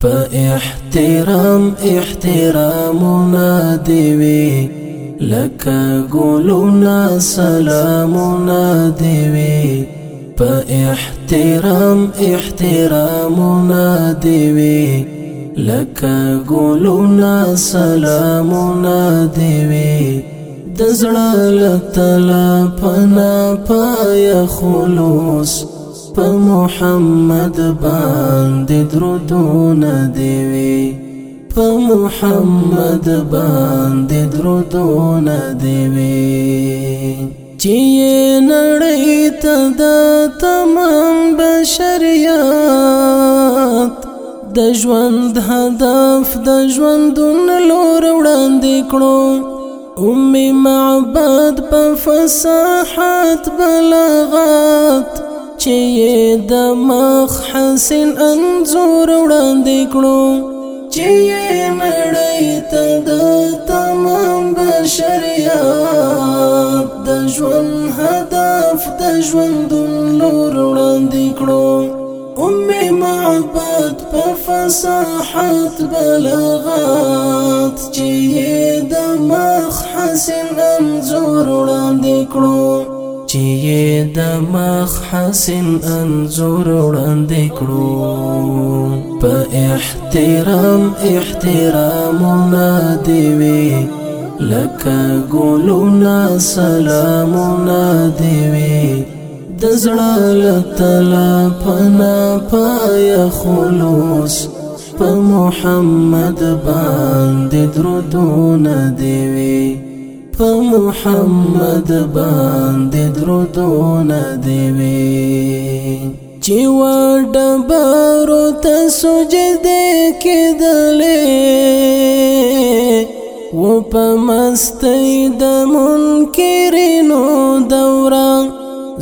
فاحترام احترام احترامنا لك قولنا سلام سلامنا فاحترام احترام احترامنا لك قولنا سلام سلامنا دیوی د لا لتل پنا پای خلوص په محمد باندې درودونه دی وی په محمد باندې درودونه دی وی چې نړۍ ته د تمام بشریات د ژوند هدف د ژوندون لور وړاندې کړو أمي معبد بفصاحة بلغات چې د مخ حسین انزور وړاندې کړو چې مړی ته د تمام بشریات د ژوند هدف د ژوند نور وړاندې کړو امي معبد بفصاحة بلاغات جيدة مخ حسن انزور وړاندې کړو چې د مخ حسن انزور وړاندې کړو په احترام احترامونه دیوي لکه ګلونه سلامونه دیوي د زړه لتلا پنا پایا خلوص په محمد باندې درودونه دیوي په محمد باندې درودونه دی وی چې وډبرو ته سجده کېدلې و په مستی د منکرینو دوران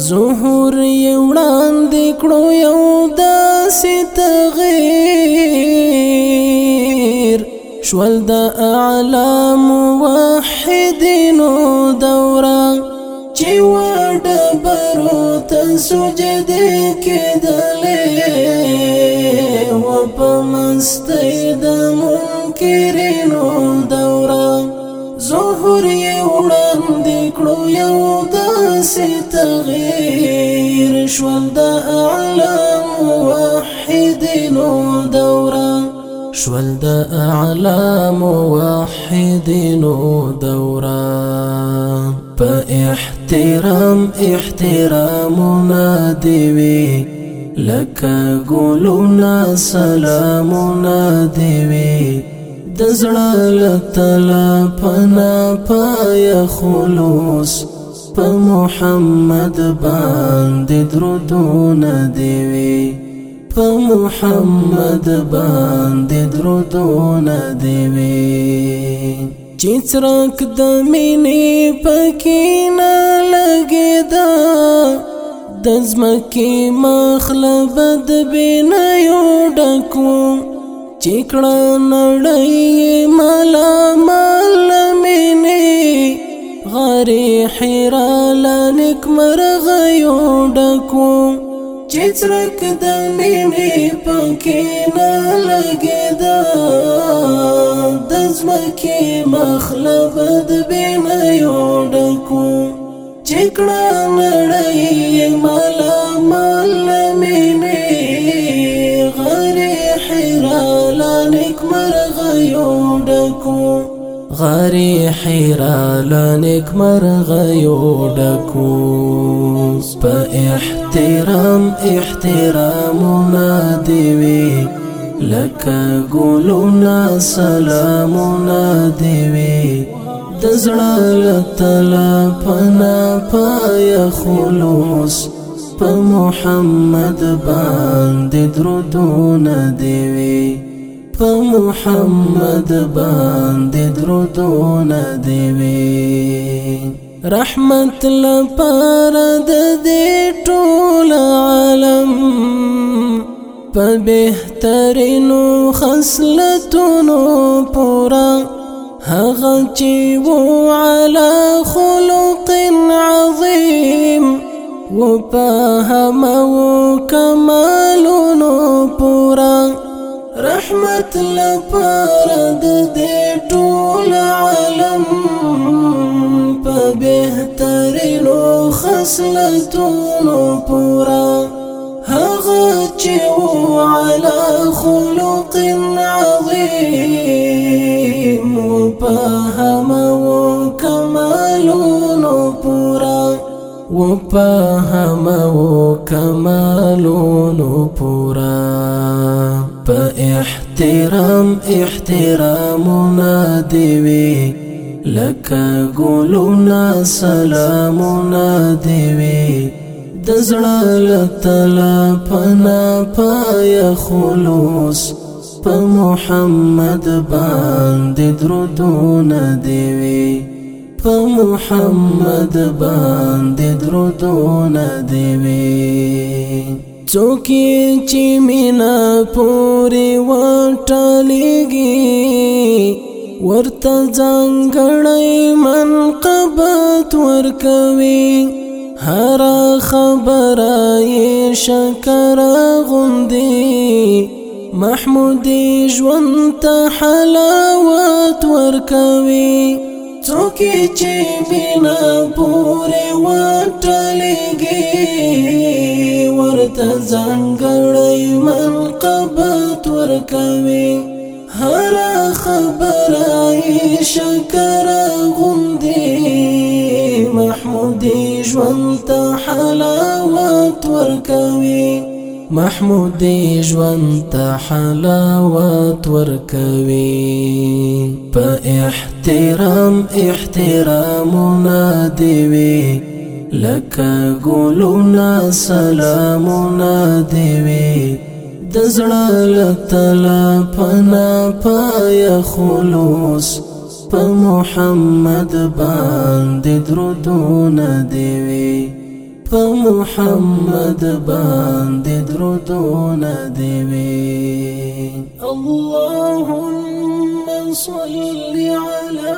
ظهور یوړان د کړو یو داسې تغیر شول د اعلی موحدینو دوره چې وډه برو ته سجدې کېدلې و په مستۍ د منکرینو دوره ظهور یې وړاندې کړو یو داسې تغیر شول د اعلی موحدینو شول د أعلى موحدين دوره فاحترام احترام ناديوي لك قولنا سلام ناديوي دیوي لتلا بنا لتل پنا پای خلوص په محمد باندې درودونه دیوي په محمد باندې درودونه دی وی چې څرک د مینې پکې نه لګیدا د ځمکې مخلب د بنا یو ډکو چیکړه نړۍ مالا مال مینې غری حیران نک مرغ یو ډکو چې څرک د مینې پکې نه لګیدا د ځمکې مخلب د بینایو ډکو چکړه نړۍ مالا مال مینې غری حراله نکمرغه یو ډکو غری حیران نیک مرغیو ډکو په احترام احترام ما دیوي لکه ګلونا سلامونا دیوي دزړه تلا پنا پای خلوص په محمد باندې درودونه دیوي په محمد باندې درودونه دی وی رحمت لپاره د دې ټول عالم په بهترینو خصلتونو پورا هغه چې و علی خلق عظیم و په همو کمالونو پورا رحمت لپاره د دې ټول عالم په بهترینو خصلتونو پورا هغه چې على خلق عظيم وفهم وكمالون پورا وفهم وكمالون پورا احترام احترامنا دیوی لکه ګلونا سلامنا دیوی د زړه لتل پنا پای خلوص په محمد باندې درودونه دیوی په محمد باندې درودونه دیوی څوکې چې مینا پورې وټلېږي ورته ځانګړی منقبت ورکوي هر خبره یې شکر غوندي محمود ژوند ته حلاوت ورکوي څوکې چې مینا پورې وټلېږي ته ځانګړی منقبت ورکوي هر خبره شکر غوندي محمودي ژوند ته حلاوت ورکوي محمودي ژوند ته حلاوت ورکوي په احترام احترام نادوي لك قولنا سلام ناديوي دزرا زړه لتلا پنا پای خلوص فمحمد محمد باندې ديوي فمحمد په محمد ديوي اللهم صل على